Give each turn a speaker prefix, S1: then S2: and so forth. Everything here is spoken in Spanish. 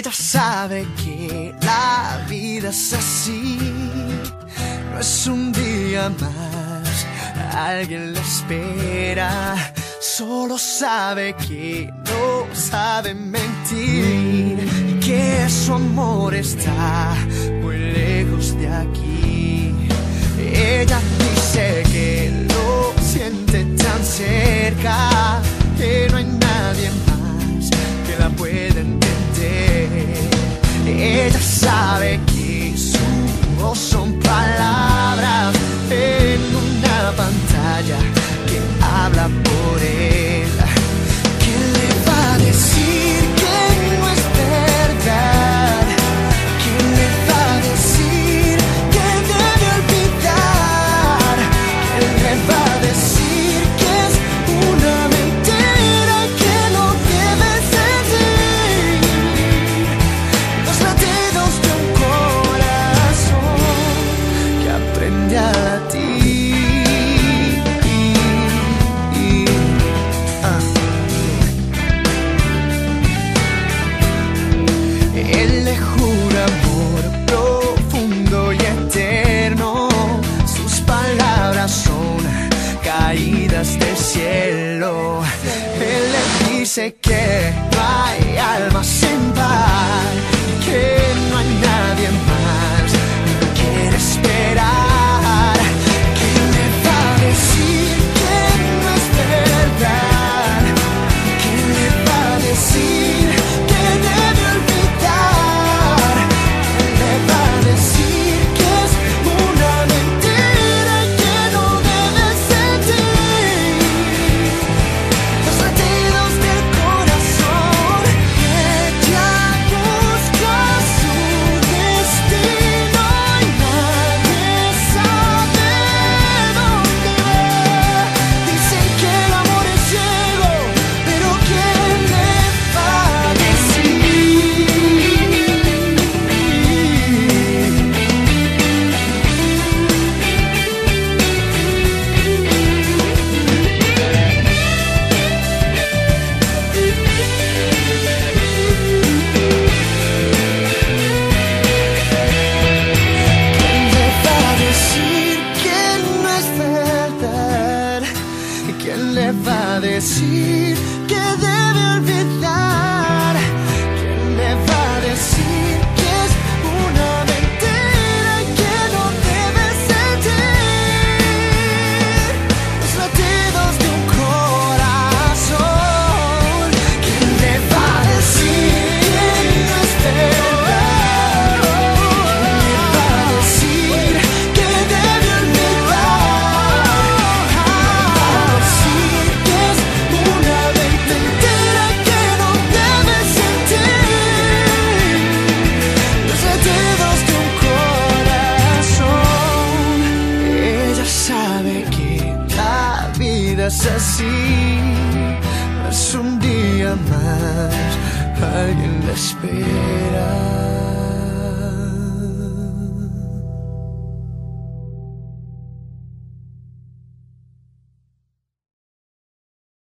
S1: ella sabe que la vida es así, no es un día más, alguien la espera, solo sabe que no sabe mentir. Y que su amor está muy lejos de aquí. Ella dice Ella sabe que su voz son palabras en una pantalla que habla por ella. estrellas del cielo. Él le dice que no hay almacén. esqueci. es así, es un día más, alguien la espera.